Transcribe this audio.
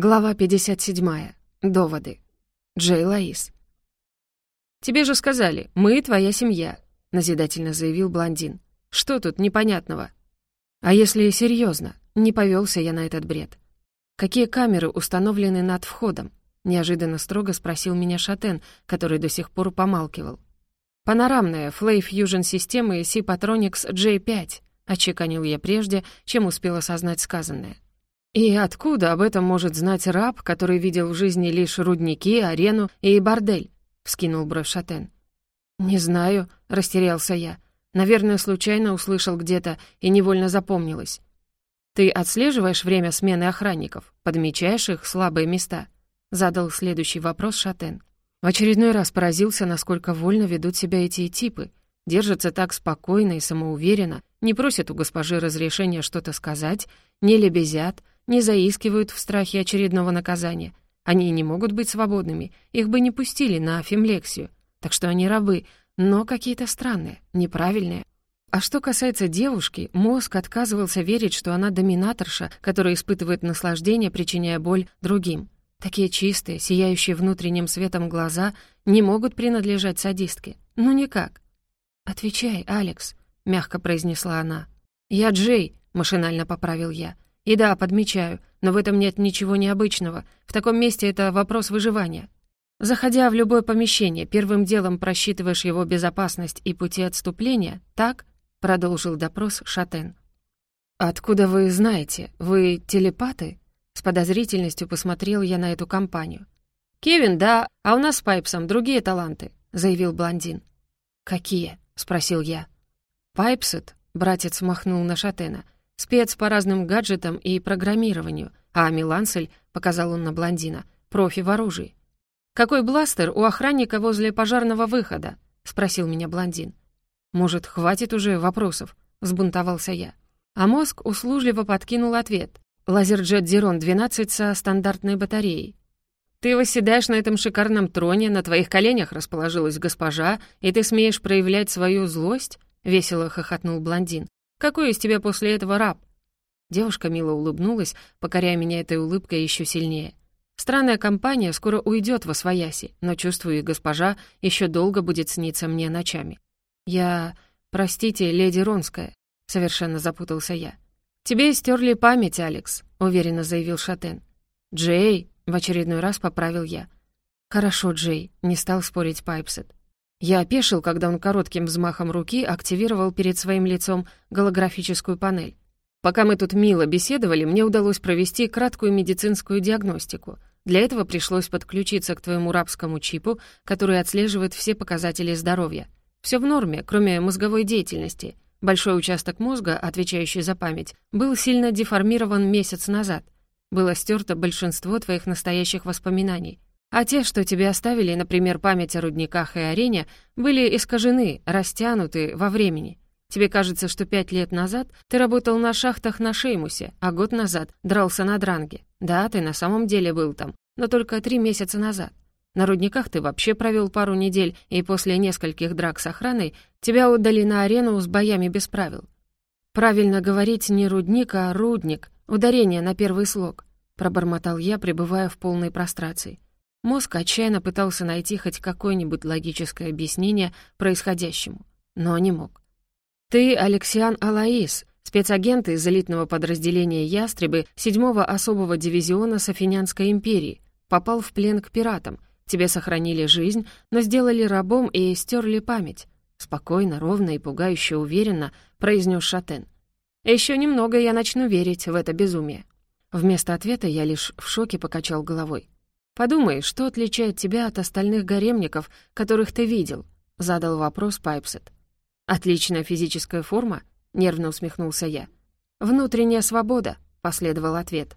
Глава 57. Доводы. Джей Лаис. «Тебе же сказали, мы твоя семья», — назидательно заявил блондин. «Что тут непонятного?» «А если серьезно? Не повелся я на этот бред. Какие камеры установлены над входом?» — неожиданно строго спросил меня Шатен, который до сих пор помалкивал. «Панорамная Flay Fusion системы C-Patronics J5», — очеканил я прежде, чем успел осознать сказанное. И откуда об этом может знать раб, который видел в жизни лишь рудники, арену и бордель? Вскинул бровь Шатен. Не знаю, растерялся я. Наверное, случайно услышал где-то и невольно запомнилось. Ты отслеживаешь время смены охранников, подмечаешь их слабые места? Задал следующий вопрос Шатен. В очередной раз поразился, насколько вольно ведут себя эти типы. Держатся так спокойно и самоуверенно, не просят у госпожи разрешения что-то сказать, не лебезят, не заискивают в страхе очередного наказания. Они не могут быть свободными, их бы не пустили на фимлексию. Так что они рабы, но какие-то странные, неправильные. А что касается девушки, мозг отказывался верить, что она доминаторша, которая испытывает наслаждение, причиняя боль другим. Такие чистые, сияющие внутренним светом глаза не могут принадлежать садистке. Ну никак. «Отвечай, Алекс», — мягко произнесла она. «Я Джей», — машинально поправил я. И да, подмечаю, но в этом нет ничего необычного. В таком месте это вопрос выживания. Заходя в любое помещение, первым делом просчитываешь его безопасность и пути отступления, так?» — продолжил допрос Шатен. «Откуда вы знаете? Вы телепаты?» С подозрительностью посмотрел я на эту компанию. «Кевин, да, а у нас с Пайпсом другие таланты», — заявил блондин. «Какие?» — спросил я. «Пайпсет», — братец махнул на Шатена, — Спец по разным гаджетам и программированию, а Милансель, показал он на блондина, профи в оружии. «Какой бластер у охранника возле пожарного выхода?» — спросил меня блондин. «Может, хватит уже вопросов?» — взбунтовался я. А мозг услужливо подкинул ответ. «Лазерджет Дирон-12 со стандартной батареей». «Ты восседаешь на этом шикарном троне, на твоих коленях расположилась госпожа, и ты смеешь проявлять свою злость?» — весело хохотнул блондин. Какой из тебя после этого раб?» Девушка мило улыбнулась, покоряя меня этой улыбкой еще сильнее. Странная компания скоро уйдет во свояси, но, чувствую, госпожа еще долго будет сниться мне ночами. Я... Простите, леди Ронская, совершенно запутался я. «Тебе стерли память, Алекс», — уверенно заявил Шатен. «Джей», — в очередной раз поправил я. «Хорошо, Джей», — не стал спорить Пайпсет. Я опешил, когда он коротким взмахом руки активировал перед своим лицом голографическую панель. Пока мы тут мило беседовали, мне удалось провести краткую медицинскую диагностику. Для этого пришлось подключиться к твоему рабскому чипу, который отслеживает все показатели здоровья. Все в норме, кроме мозговой деятельности. Большой участок мозга, отвечающий за память, был сильно деформирован месяц назад. Было стерто большинство твоих настоящих воспоминаний. А те, что тебе оставили, например, память о рудниках и арене, были искажены, растянуты во времени. Тебе кажется, что пять лет назад ты работал на шахтах на Шеймусе, а год назад дрался на Дранге. Да, ты на самом деле был там, но только три месяца назад. На рудниках ты вообще провел пару недель, и после нескольких драк с охраной тебя отдали на арену с боями без правил. Правильно говорить не рудник, а рудник, ударение на первый слог, пробормотал я, пребывая в полной прострации. Мозг отчаянно пытался найти хоть какое-нибудь логическое объяснение происходящему, но не мог. «Ты Алексиан Алаис, спецагент из элитного подразделения «Ястребы» 7-го особого дивизиона Софинянской империи, попал в плен к пиратам. Тебе сохранили жизнь, но сделали рабом и стерли память». Спокойно, ровно и пугающе уверенно произнес Шатен. Еще немного я начну верить в это безумие». Вместо ответа я лишь в шоке покачал головой. «Подумай, что отличает тебя от остальных гаремников, которых ты видел?» — задал вопрос Пайпсет. «Отличная физическая форма?» — нервно усмехнулся я. «Внутренняя свобода», — последовал ответ.